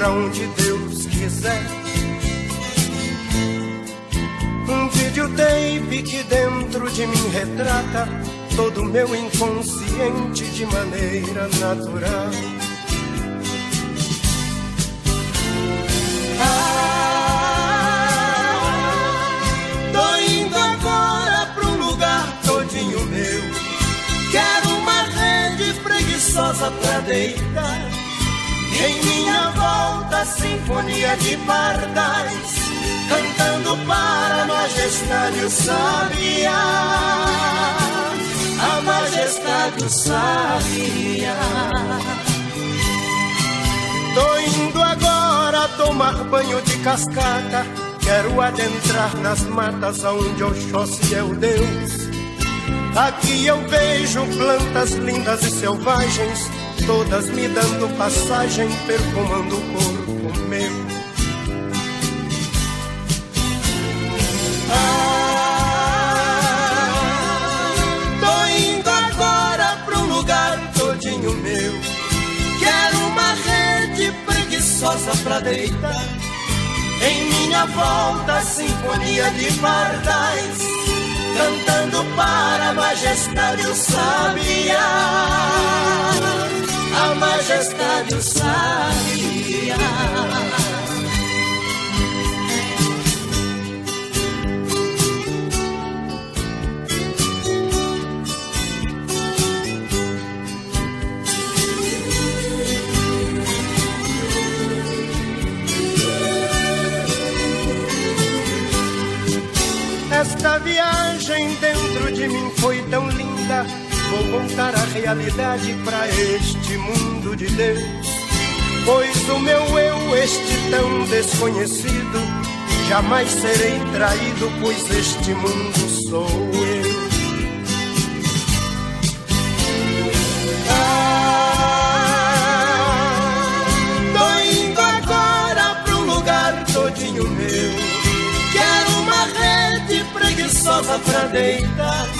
pra onde Deus quiser. Um videotape que dentro de mim retrata todo meu inconsciente de maneira natural. Ah, tô indo agora pra um lugar todinho meu. Quero uma rede preguiçosa pra deitar. Em minha volta, sinfonia de pardais, cantando para a majestade o sabiá. A majestade o sabiá. Tô indo agora tomar banho de cascata. Quero adentrar nas matas onde Oxóssi é o Deus. Aqui eu vejo plantas lindas e selvagens, todas me dando passagem, perfumando o corpo meu. Ah, tô indo agora pra um lugar todinho meu. Quero uma rede preguiçosa pra deitar. Em minha volta, sinfonia de pardais, cantando para a majestade o sabiá. A majestade o sabiá. Esta viagem dentro de mim foi tão linda. Vou voltar à realidade para este mundo de Deus. Pois o meu eu, este tão desconhecido, jamais serei traído, pois este mundo sou eu. Ah, tô indo agora um lugar todinho meu. Quero uma rede preguiçosa pra deitar.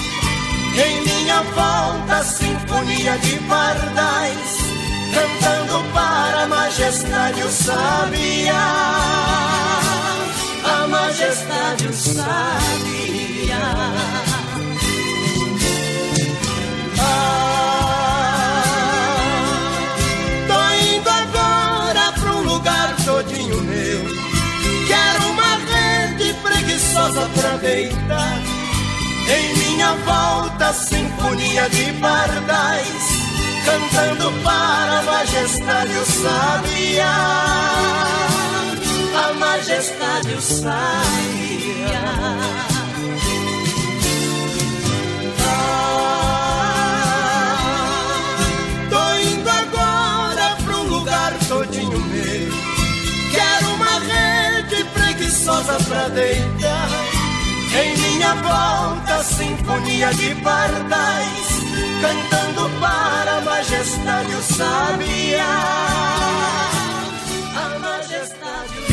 Em minha volta, sinfonia de pardais, cantando para a majestade o sabiá. A majestade o sabiá. Ah, preguiçosa pra deitar. Em minha volta, sinfonia de pardais, cantando para a majestade o sabiá. A majestade o sabiá. Ah, tô indo agora pra um lugar todinho meu. Quero uma rede preguiçosa pra deitar. Em minha volta, sinfonia de pardais, cantando para a majestade o. A majestade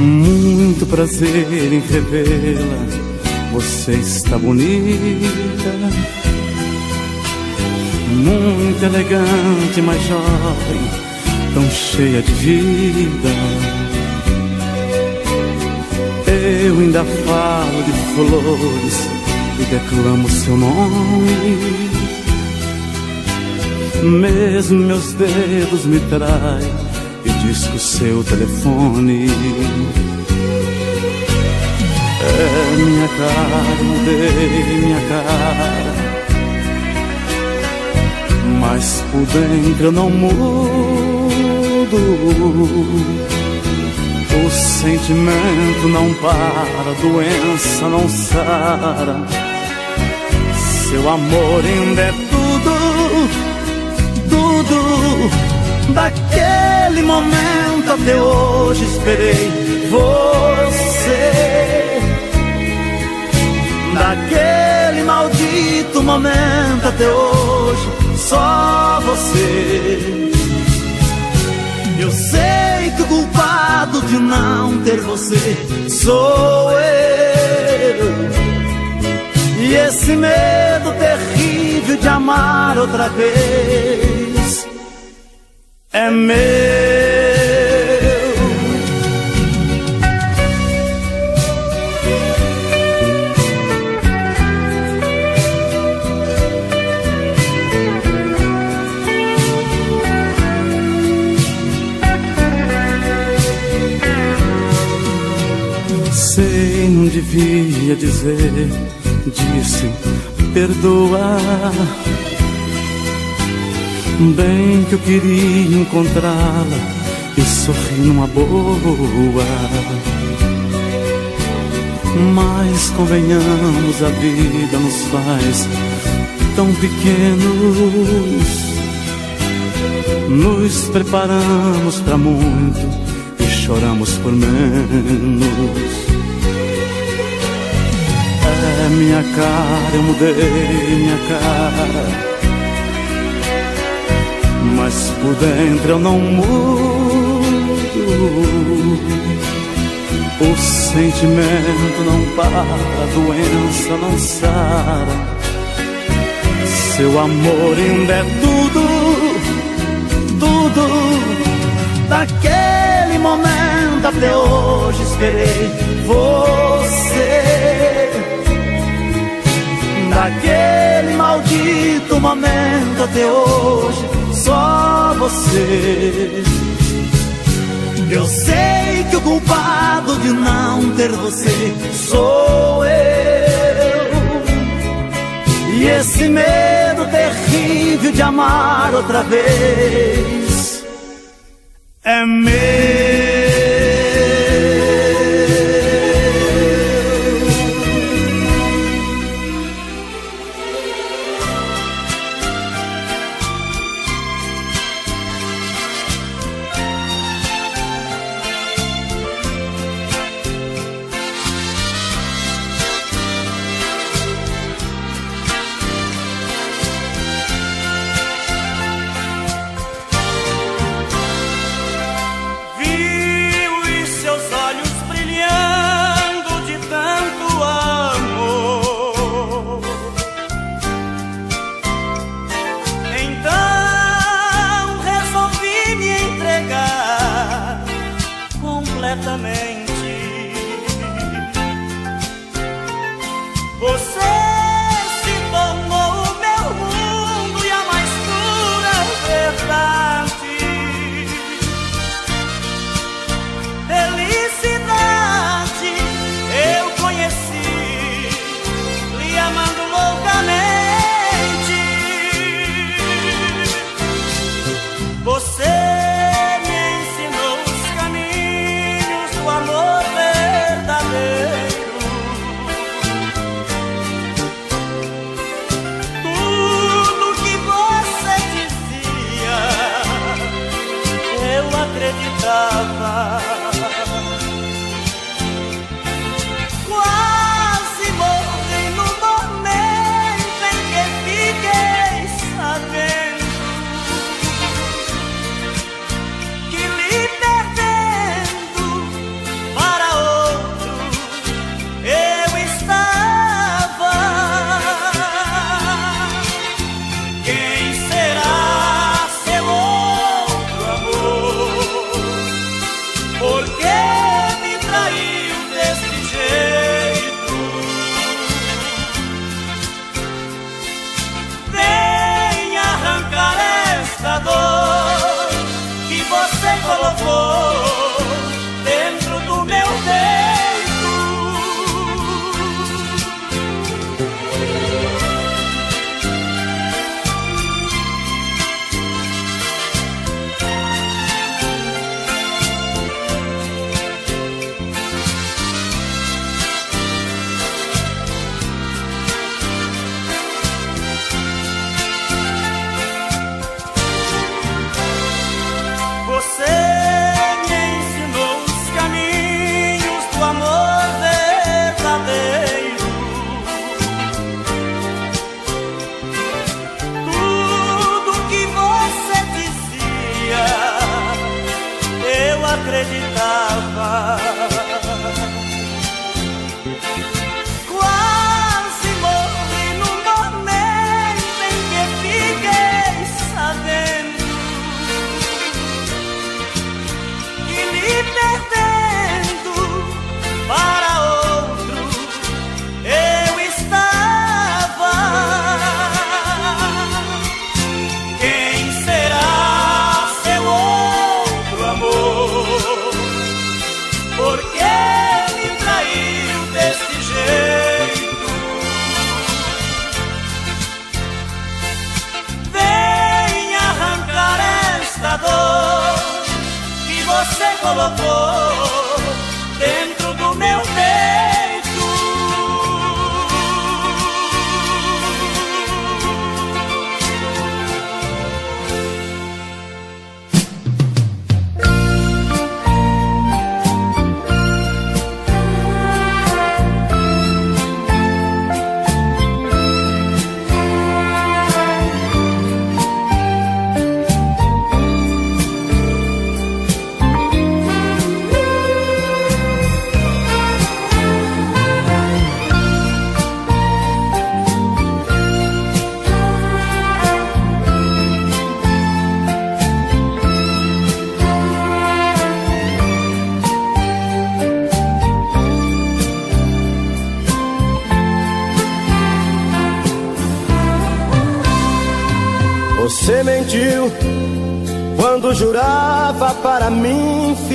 Muito prazer em revê-la. Você está bonita, muito elegante, mas jovem, tão cheia de vida. Eu ainda falo de flores e declamo seu nome. Mesmo meus dedos me traem e diz que o seu telefone é minha cara, mudei minha cara, mas por dentro eu não mudo. O sentimento não para, a doença não sara. Seu amor ainda é tudo, tudo. Daquele momento até hoje esperei você. Daquele maldito momento até hoje só você. Eu sei que o culpado de não ter você sou eu. E esse medo terrível de amar outra vez é meu. Devia dizer, disse, perdoa. Bem que eu queria encontrá-la e sorrir numa boa. Mas convenhamos, a vida nos faz tão pequenos. Nos preparamos para muito e choramos por menos minha cara, eu mudei minha cara. Mas por dentro eu não mudo. O sentimento não para, a doença não sara. Seu amor ainda é tudo, tudo. Daquele momento até hoje esperei você Daquele maldito momento até hoje, só você. Eu sei que o culpado de não ter você sou eu. E esse medo terrível de amar outra vez é meu.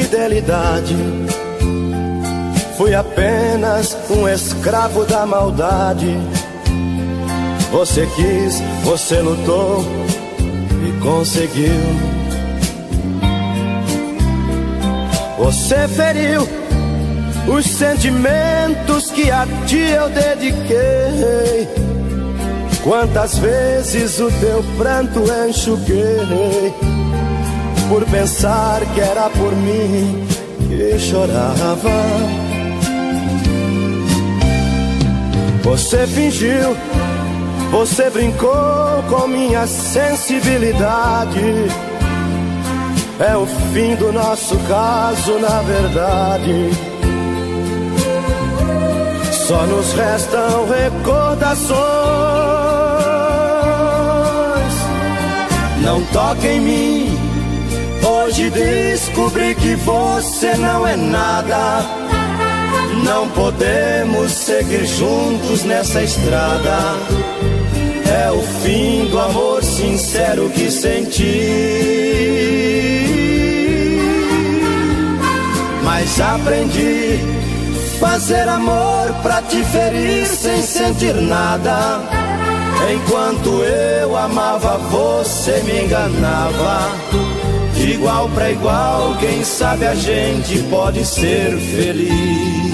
Fidelidade. Fui apenas um escravo da maldade. Você quis, você lutou e conseguiu. Você feriu os sentimentos que a ti eu dediquei. Quantas vezes o teu pranto enxuguei Por pensar que era por mim que chorava Você fingiu, você brincou com minha sensibilidade É o fim do nosso caso, na verdade só nos restam recordações. Não toque em mim. Hoje descobri que você não é nada. Não podemos seguir juntos nessa estrada. É o fim do amor sincero que senti. Mas aprendi Fazer amor pra te ferir sem sentir nada. Enquanto eu amava, você me enganava. De igual pra igual, quem sabe a gente pode ser feliz.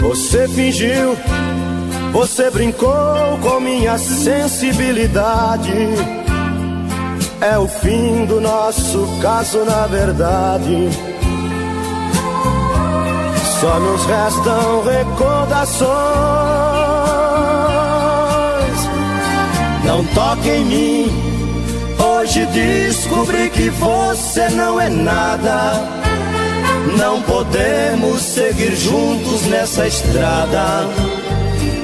Você fingiu, você brincou com minha sensibilidade. É o fim do nosso caso, na verdade. Só nos restam recordações. Não toque em mim. Hoje descobri que você não é nada. Não podemos seguir juntos nessa estrada.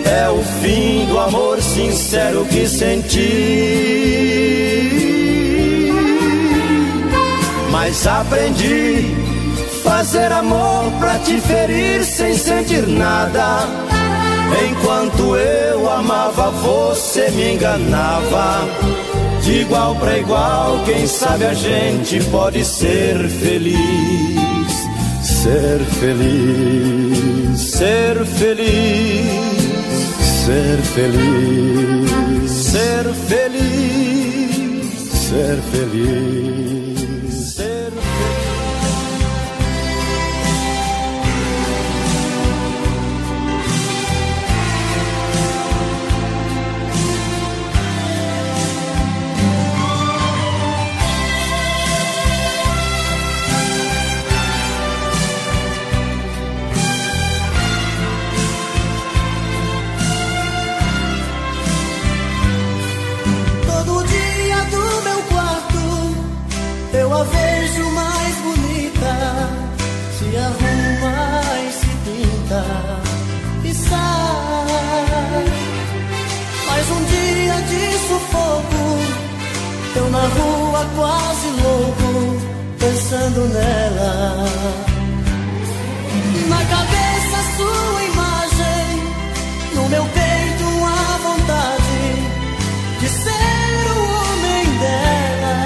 É o fim do amor sincero que senti. Mas aprendi fazer amor pra te ferir sem sentir nada. Enquanto eu amava, você me enganava. De igual para igual, quem sabe a gente pode ser feliz ser feliz, ser feliz, ser feliz, ser feliz, ser feliz. Na rua quase louco, pensando nela. Na cabeça sua imagem, no meu peito a vontade de ser o homem dela.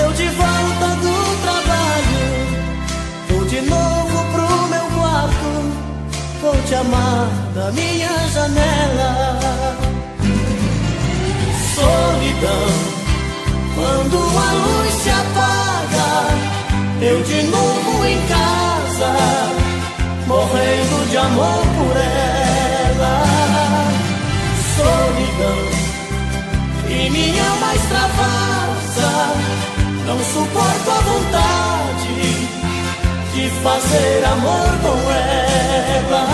Eu de volta do trabalho, vou de novo pro meu quarto, vou te amar da minha janela solidão. Quando a luz se apaga, eu de novo em casa, morrendo de amor por ela. Solidão e minha alma extravasa, não suporto a vontade de fazer amor com ela.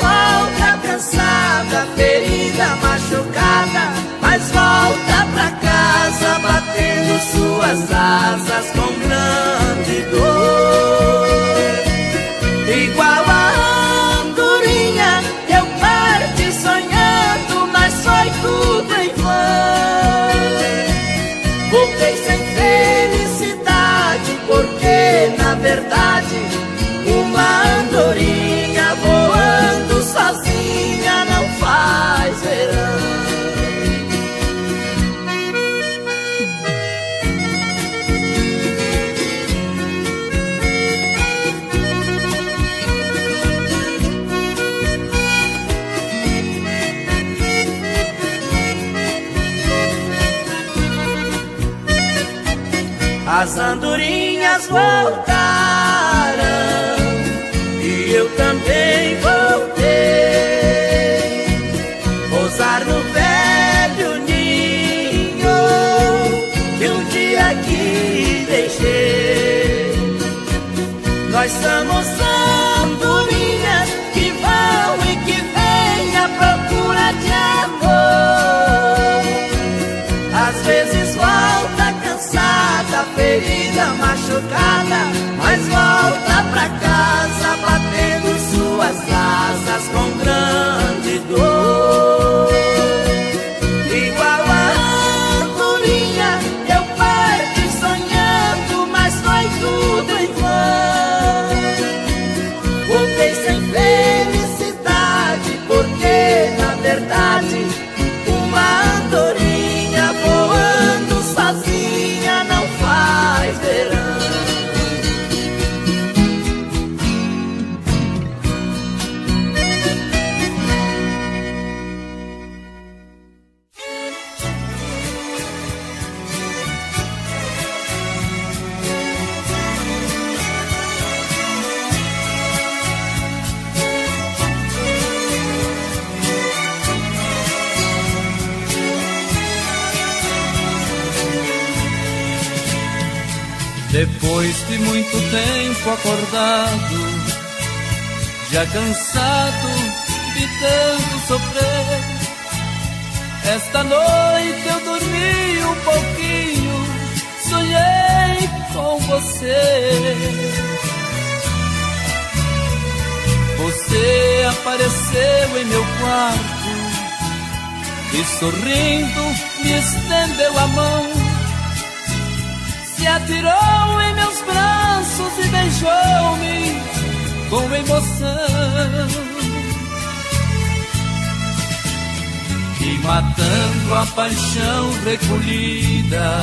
Volta cansada, ferida, machucada. Mas volta pra casa, batendo suas asas com grande. As andorinhas voltaram e eu também voltei. Pousar no velho ninho que um dia aqui deixei. Nós somos ferida machucada. Depois de muito tempo acordado, já cansado de tanto sofrer, esta noite eu dormi um pouquinho, sonhei com você. Você apareceu em meu quarto e sorrindo me estendeu a mão, se atirou em meu braços e beijou-me com emoção. E matando a paixão recolhida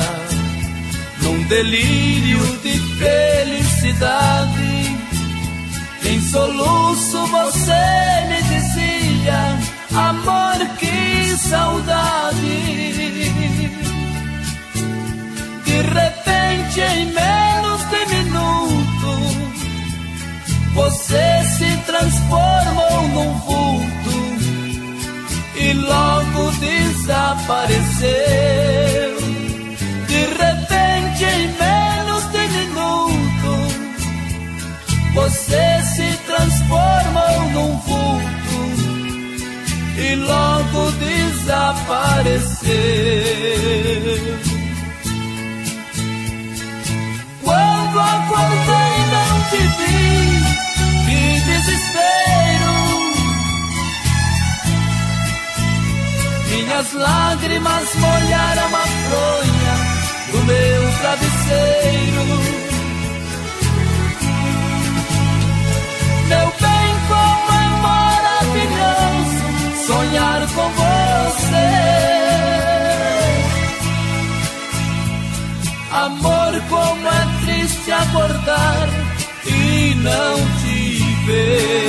num delírio de felicidade. Em soluço você me dizia: Amor, que saudade. De repente, em menos você se transformou num vulto e logo desapareceu. De repente, em menos de minuto, você se transformou num vulto e logo desapareceu. Quando acordei não te vi, desespero. Minhas lágrimas molharam a fronha do meu travesseiro. Meu bem, como é maravilhoso sonhar com você. Amor, como é triste acordar e não te ver.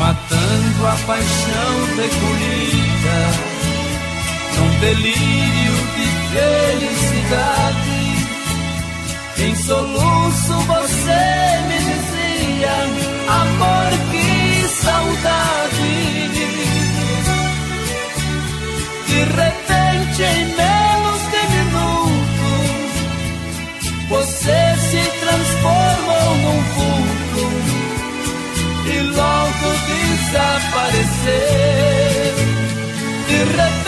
matando a paixão recolhida num delírio de felicidade. Em soluço você me dizia, amor, que saudade. De repente, em menos de minuto, você se transformou num vulto e logo desaparecer. De repente,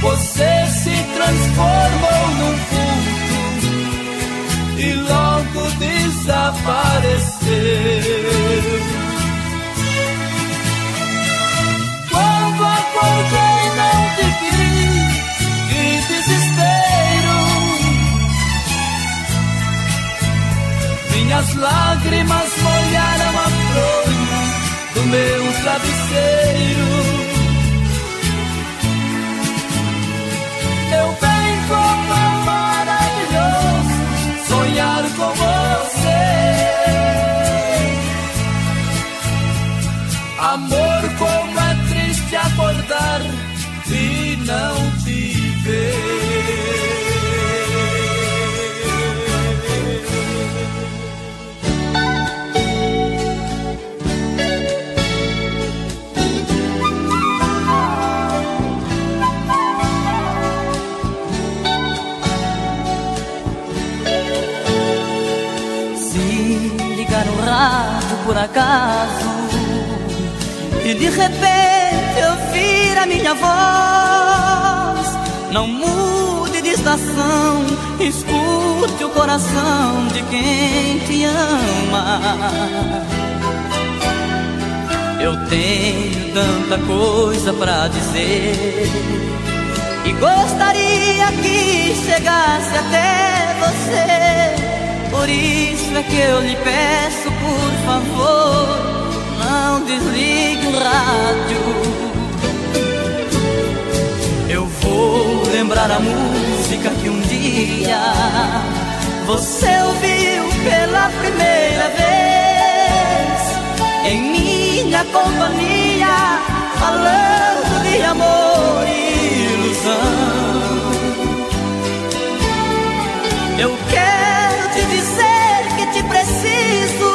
você se transformou num culto e logo desapareceu. Quando acordei, não te vi, que desespero. Minhas lágrimas molharam a fronha do meu travesseiro. Acordar e não te rádio por acaso e de repente minha voz. Não mude de estação, escute o coração de quem te ama. Eu tenho tanta coisa para dizer e gostaria que chegasse até você. Por isso é que eu lhe peço, por favor, não desligue o rádio. Lembrar a música que um dia você ouviu pela primeira vez em minha companhia, falando de amor e ilusão. Eu quero te dizer que te preciso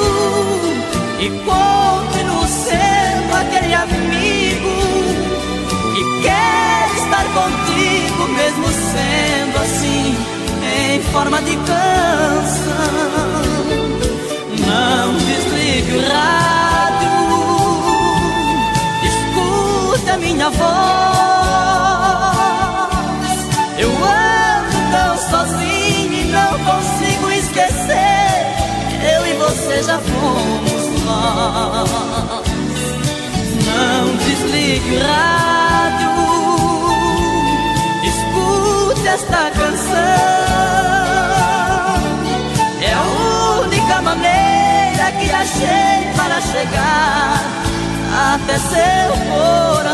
e continuo sendo aquele amigo que quer estar contigo, mesmo sendo assim, em forma de canção. Não desligue o rádio, escuta minha voz. Eu ando tão sozinho e não consigo esquecer. Eu e você já fomos nós. Não desligue o rádio. Escute esta canção. É a única maneira que achei para chegar até seu coração.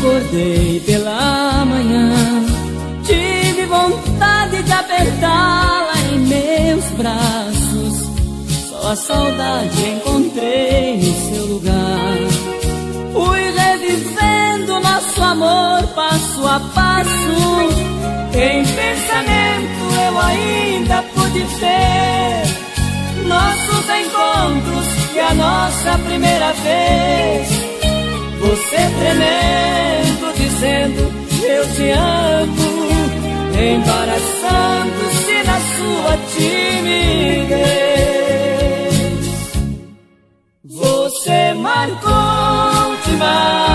Acordei pela manhã, tive vontade de apertá-la em meus braços. Só a saudade encontrei no seu lugar. Fui revivendo nosso amor passo a passo. Em pensamento eu ainda pude ver nossos encontros e a nossa primeira vez. Você tremendo, dizendo eu te amo, embaraçando-se na sua timidez. Você marcou demais,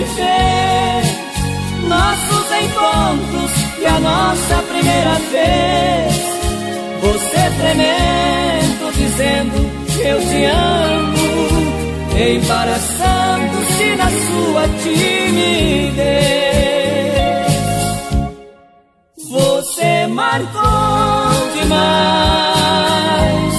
pude ver nossos encontros e a nossa primeira vez. Você tremendo, dizendo eu te amo, embaraçando-se na sua timidez. Você marcou demais,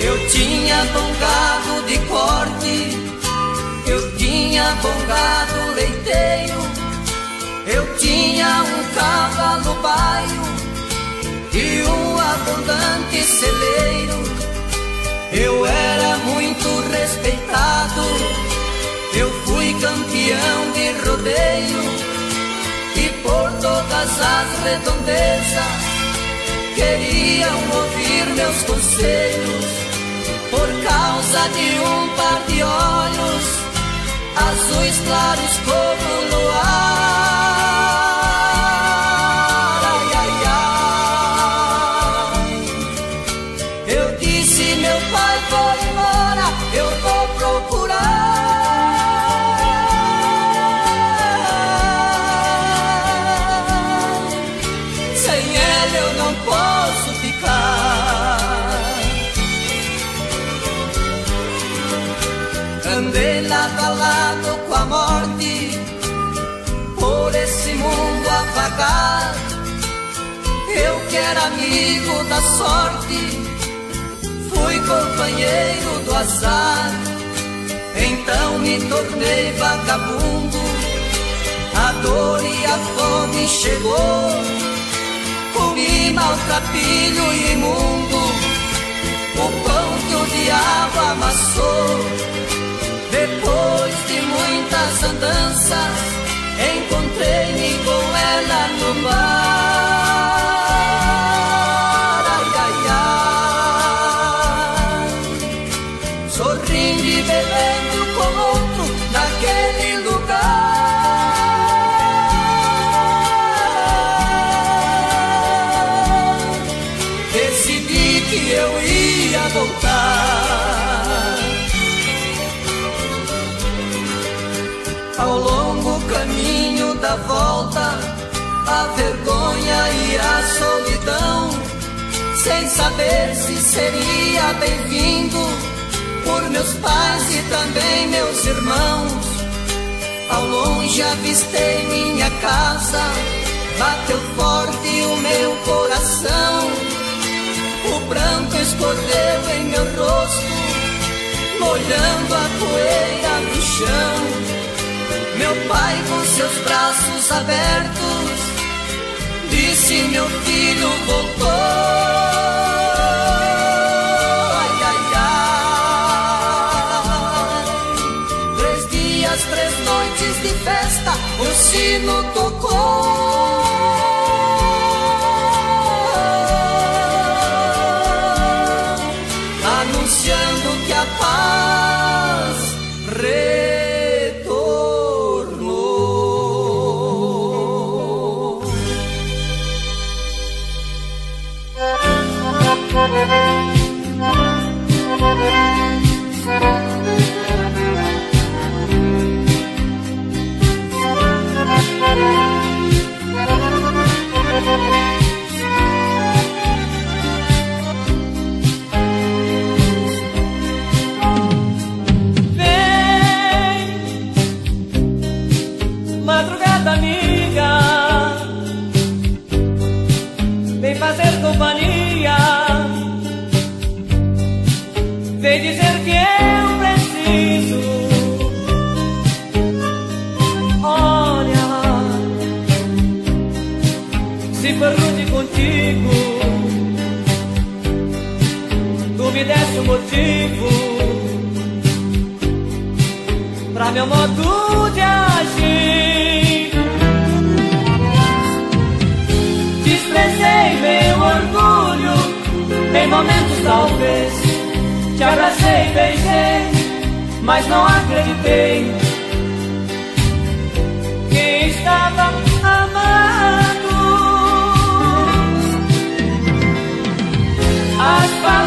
Eu tinha dongado de corte, eu tinha dongado leiteiro, eu tinha um cavalo baio e um abundante celeiro. Eu era muito respeitado, eu fui campeão de rodeio e por todas as redondezas queriam ouvir meus conselhos por causa de um par de olhos azuis claros como o luar. amigo da sorte, fui companheiro do azar. Então me tornei vagabundo, a dor e a fome chegou. Comi maltrapilho e imundo, o pão que o diabo amassou. Depois de muitas andanças, encontrei-me com ela no bar. Ao longo caminho da volta, a vergonha e a solidão, sem saber se seria bem-vindo por meus pais e também meus irmãos. Ao longe avistei minha casa, bateu forte o meu coração. O branco escorreu em meu rosto, molhando a poeira no chão. Meu pai com seus braços abertos disse: Meu filho voltou. Três noites de festa, o sino tocou. Motivo para meu modo de agir. Desprezei meu orgulho em momentos talvez. Te abracei, beijei, mas não acreditei que estava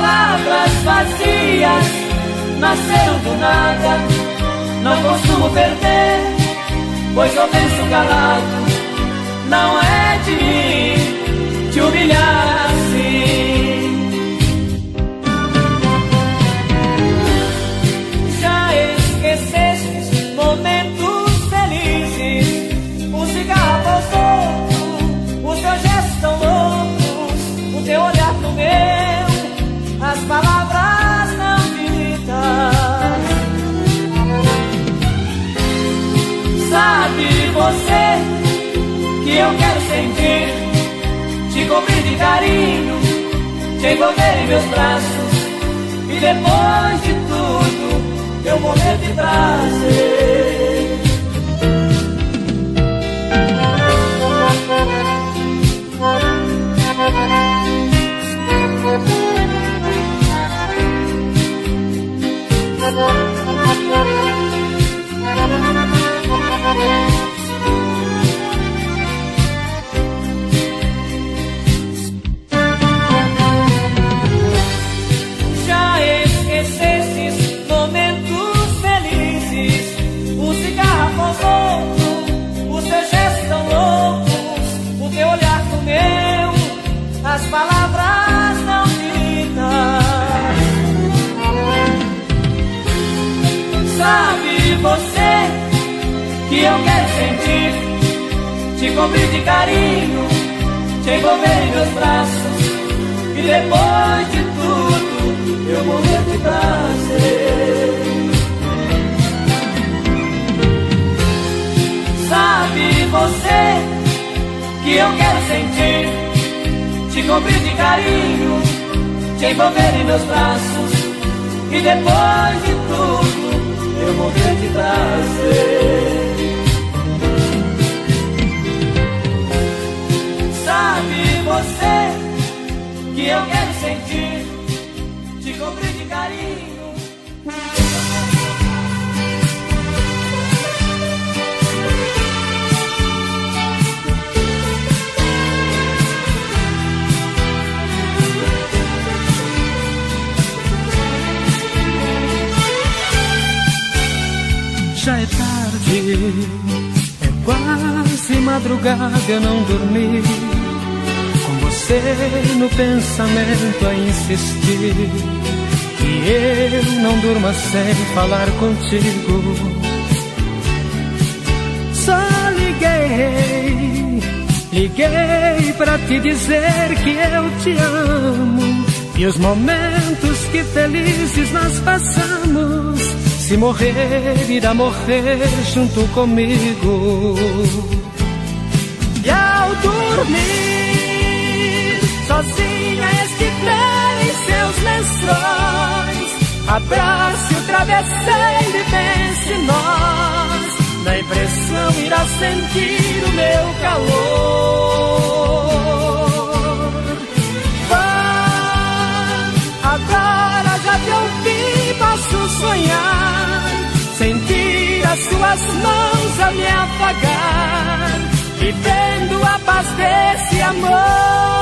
palavras vazias nasceram do nada. Não costumo perder, pois eu penso calado. Não é de mim te humilhar você que eu quero sentir, te cobrir de carinho, te envolver em meus braços e depois de tudo eu morrer de prazer. Te cobrir de carinho, te envolver em meus braços E depois de tudo eu morrer de prazer. Sabe você que eu quero sentir Te cobrir de carinho, te envolver em meus braços E depois de tudo eu morrer de prazer você que eu quero sentir Te cobrir de carinho Já é tarde, é quase madrugada, eu não dormi. Você no pensamento a insistir. E eu não durmo sem falar contigo. Só liguei, liguei pra te dizer que eu te amo. E os momentos que felizes nós passamos. Se morrer, irá morrer junto comigo. E ao dormir, sozinha estiver em seus lençóis, abrace o travesseiro e pense nós. Na impressão irá sentir o meu calor. Vá, agora já te ouvi, posso sonhar. Sentir as suas mãos a me apagar, vivendo a paz desse amor.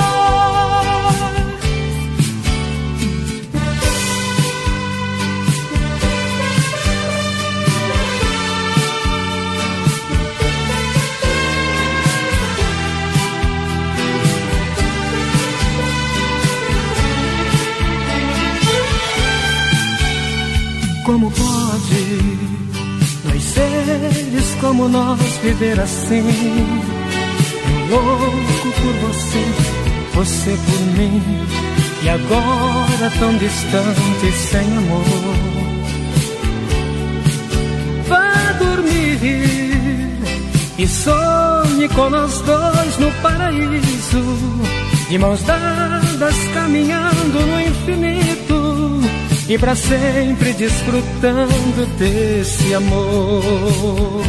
Como pode dois seres como nós viver assim? Eu louco por você, você por mim, e agora tão distante sem amor. Vá dormir e sonhe com nós dois no paraíso, de mãos dadas caminhando no infinito e para sempre desfrutando desse amor.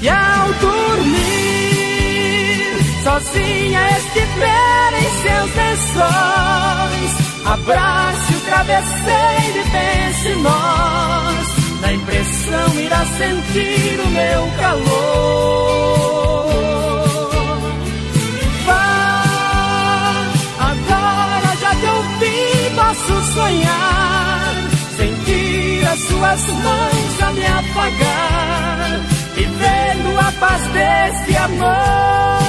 E ao dormir, sozinha estiver em seus lençóis, abrace o travesseiro e pense em nós. Na impressão irá sentir o meu calor. Posso sonhar, sentir as suas mãos a me apagar, vivendo a paz desse amor.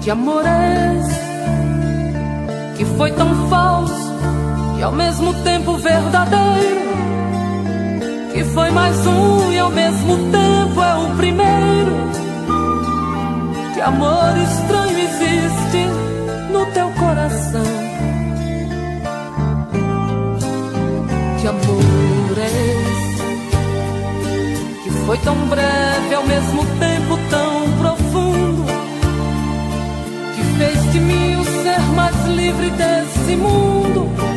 Que amor é esse que foi tão falso e ao mesmo tempo verdadeiro? Que foi mais um e ao mesmo tempo é o primeiro? Que amor estranho existe no teu coração? Que amor é esse que foi tão breve ao mesmo tempo tão profundo? Que fez de mim o ser mais livre desse mundo?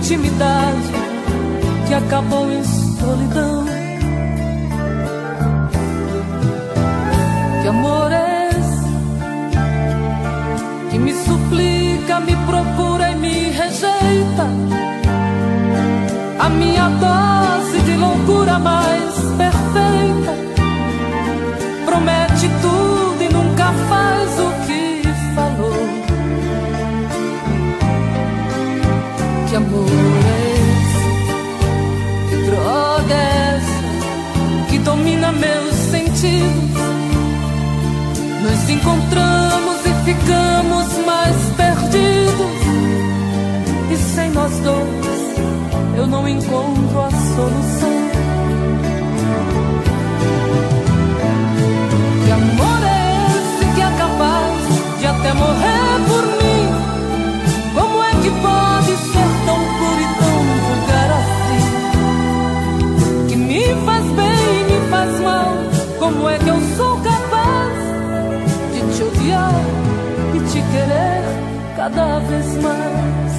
Intimidade que acabou em solidão. Que amor é esse que me suplica, me procura e me rejeita? A minha dose de loucura mais perfeita promete tudo sentidos? Nos encontramos e ficamos mais perdidos. E sem nós dois eu não encontro a solução. Que amor é esse que é capaz de até morrer cada vez mais?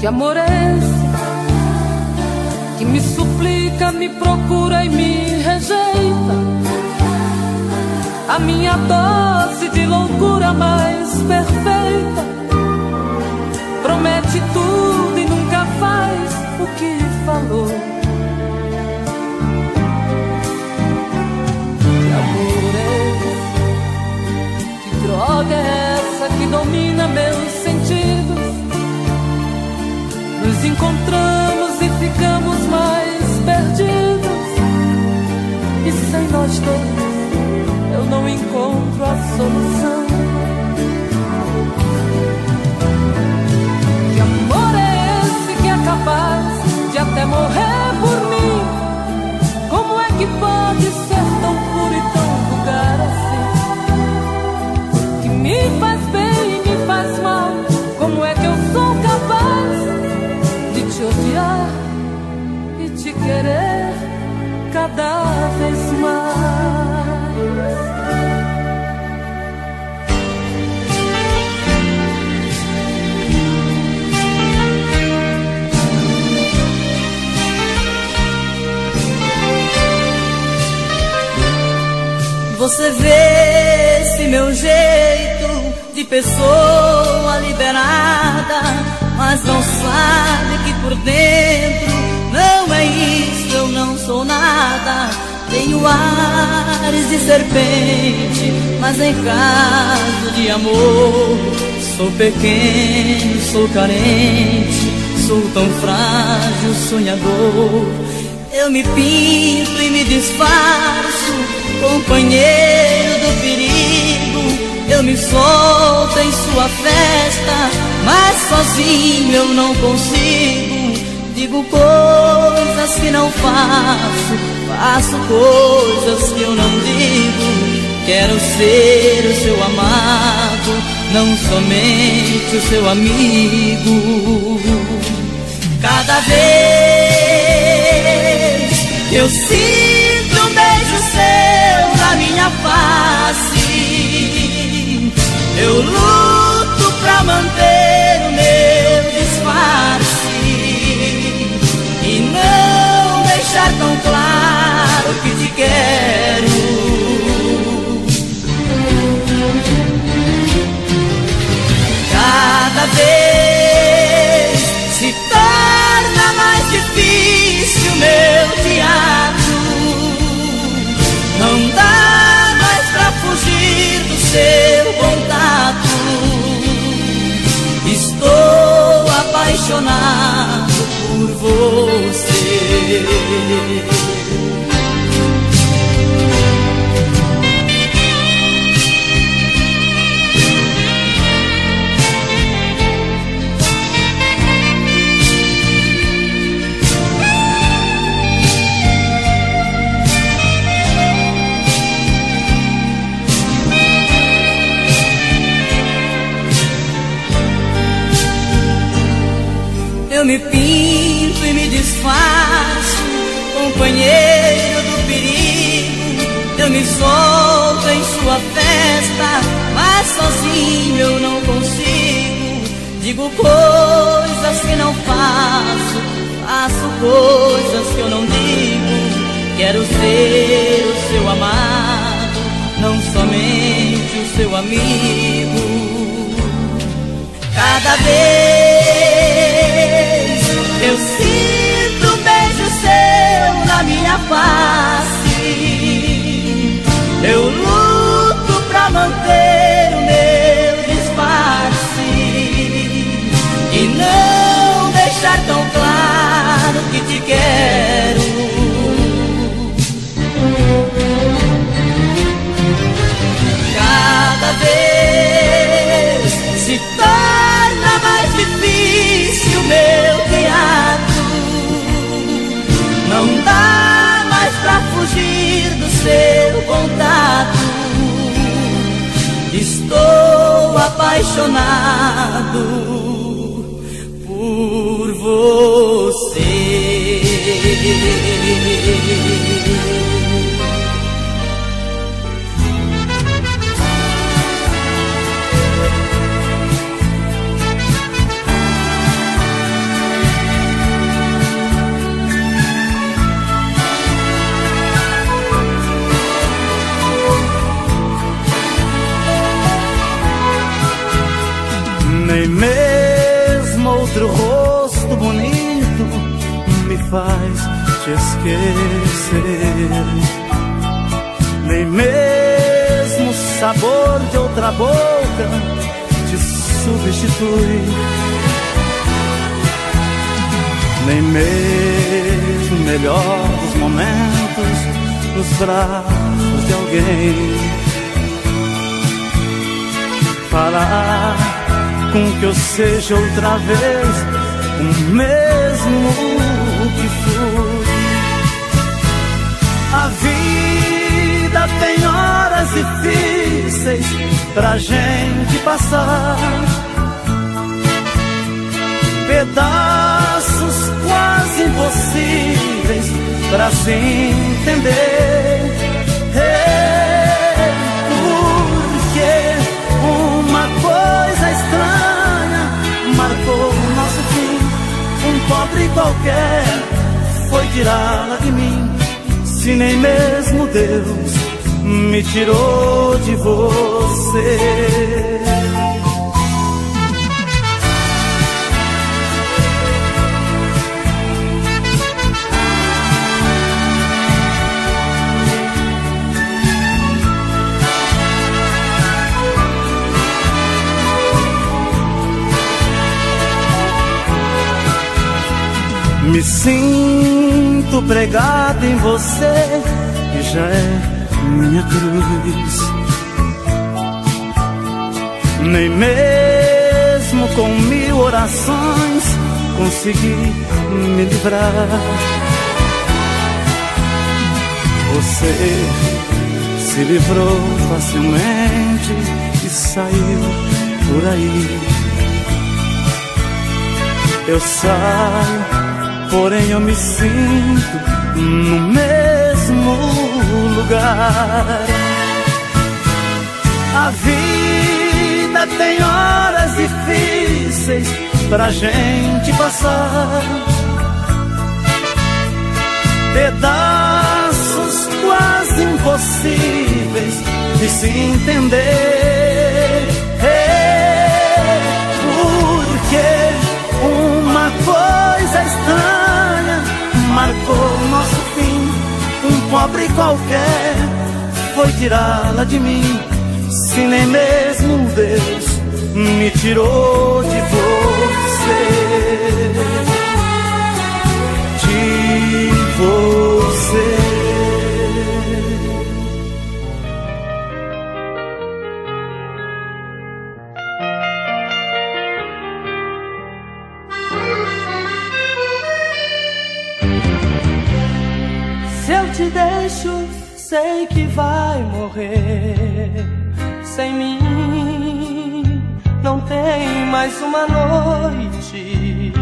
Que amor é esse que me suplica, me procura e me rejeita? A minha dose de loucura mais perfeita promete tudo e nunca faz o que falou. Nos encontramos e ficamos mais perdidos. E sem nós dois, eu não encontro a solução. Cada vez mais? Você vê esse meu jeito de pessoa liberada, mas não sabe que por dentro sou nada. Tenho ares de serpente, mas em caso de amor, sou pequeno, sou carente, sou tão frágil, sonhador. Eu me pinto e me disfarço companheiro do perigo. Eu me solto em sua festa, mas sozinho eu não consigo. Digo coisas que não faço, faço coisas que eu não digo. Quero ser o seu amado, não somente o seu amigo. Cada vez eu sinto um beijo seu na minha face. Eu luto pra manter deixar tão claro que te quero. Cada vez se torna mais difícil meu teatro. Coisas que não faço, faço coisas que eu não digo. Quero ser o seu amado, não somente o seu amigo. Cada vez eu sinto um beijo seu na minha face. Eu luto pra manter fugir do seu contato. Estou apaixonado por você. Te esquecer. Nem mesmo o sabor de outra boca te substitui. nem mesmo melhor dos momentos nos braços de alguém. Fará com que eu seja outra vez o mesmo A vida tem horas difíceis pra gente passar. Pedaços quase impossíveis pra se entender. Porque uma coisa estranha marcou o nosso fim. Um pobre qualquer foi tirá-la de mim. Se nem mesmo Deus me tirou de você. Me sinto pregado em você, que já é minha cruz. Nem mesmo com mil orações consegui me livrar. Você se livrou facilmente e saiu por aí. Eu saio porém eu me sinto no mesmo lugar. A vida tem horas difíceis pra gente passar. Pedaços quase impossíveis de se entender. Coisa estranha marcou nosso fim. Um pobre qualquer foi tirá-la de mim. Se nem mesmo Deus me tirou de você. De você. Deixo, sei que vai morrer sem mim. Não tem mais uma noite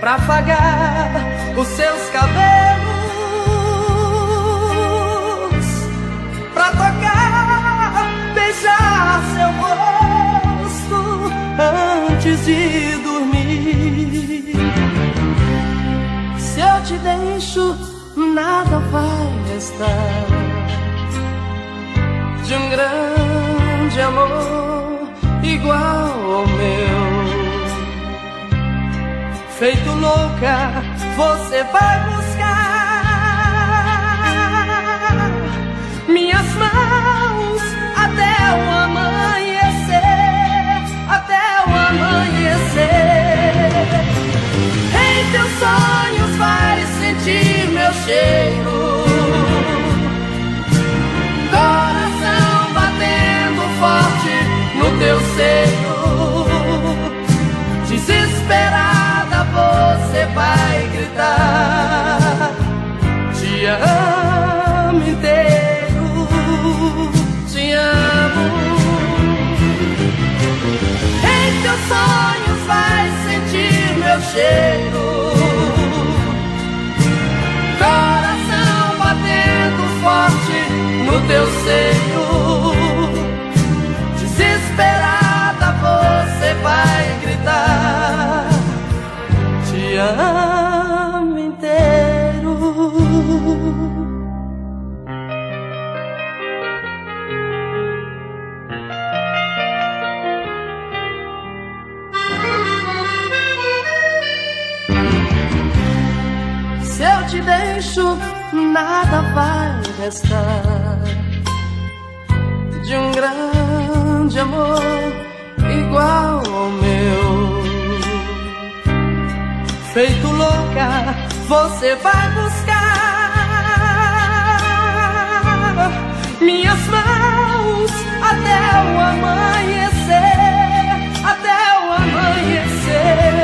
pra afagar os seus cabelos, pra tocar, beijar seu rosto antes de te deixo, nada vai restar de um grande amor igual ao meu. Feito louca, você vai buscar seio. Desesperada você vai gritar: Te amo inteiro. Se eu te deixo, nada vai restar de um grande amor igual ao meu. feito louca, você vai buscar minhas mãos até o amanhecer, até o amanhecer.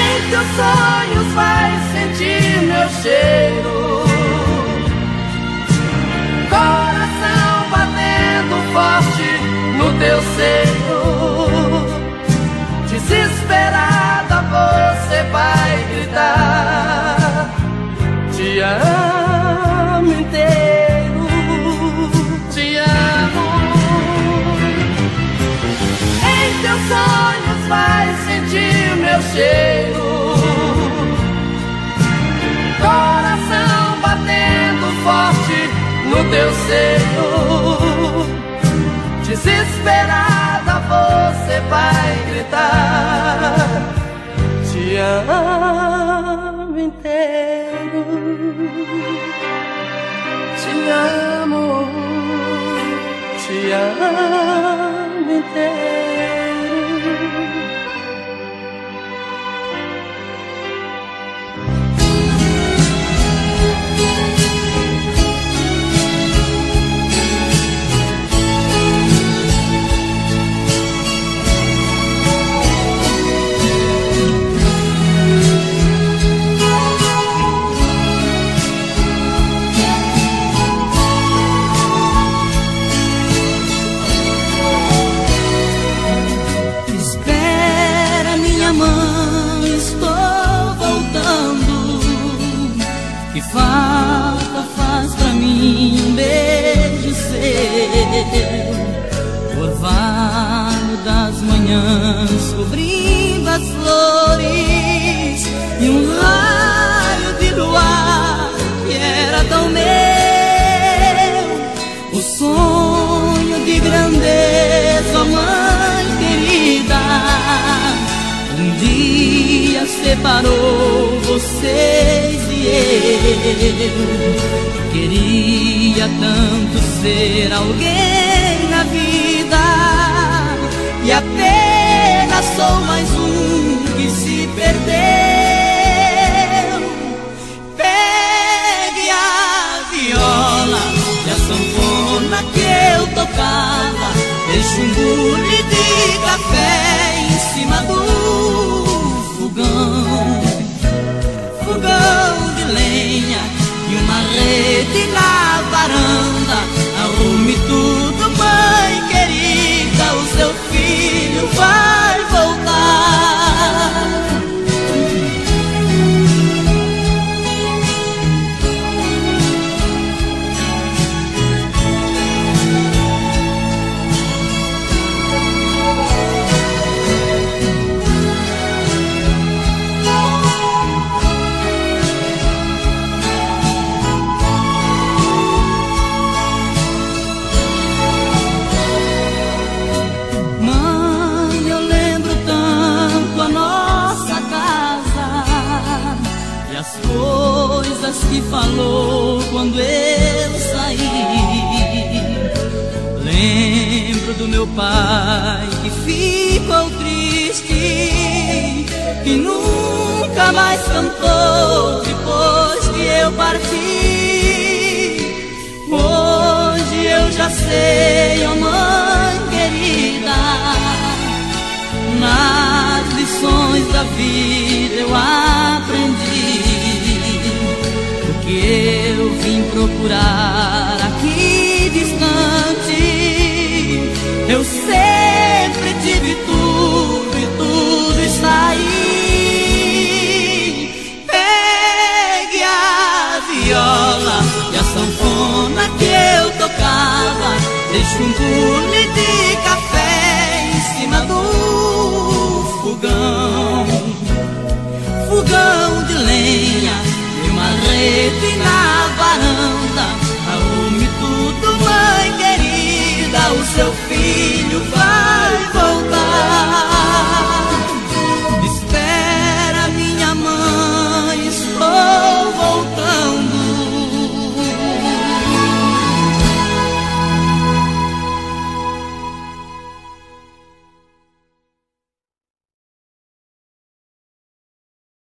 Em teus sonhos vai sentir meu cheiro. Batendo forte no teu seio. Desesperada você vai gritar. Te amo inteiro, te amo. Em teus sonhos vai sentir meu cheiro. Separou vocês e eu. Queria tanto ser alguém na vida e apenas sou mais um que se perdeu. Pegue a viola e a sanfona que eu tocava. Deixe um bule de café